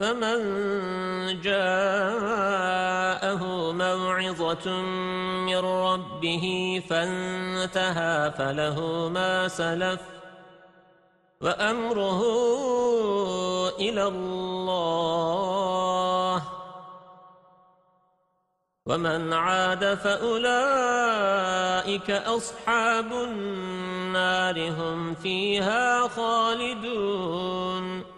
فمن جاءه موعظة من ربه فانتهى فله ما سلف وأمره إلى الله ومن عاد فأولئك أصحاب النار هم فيها خالدون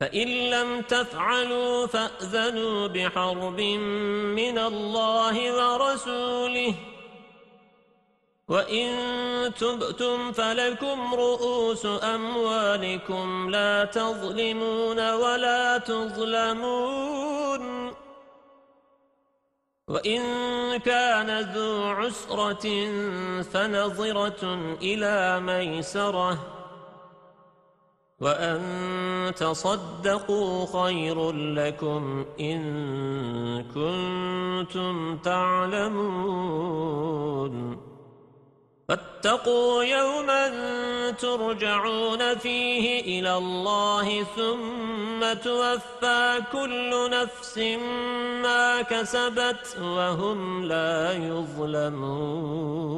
فإن لم تفعلوا فأذنوا بحرب من الله ورسوله. وإن تبتم فلكم رؤوس أموالكم لا تظلمون ولا تظلمون. وإن كان ذو عسرة فنظرة إلى ميسرة وأن تصدقوا خير لكم إن كنتم تعلمون فاتقوا يوما ترجعون فيه إلى الله ثم توفى كل نفس ما كسبت وهم لا يظلمون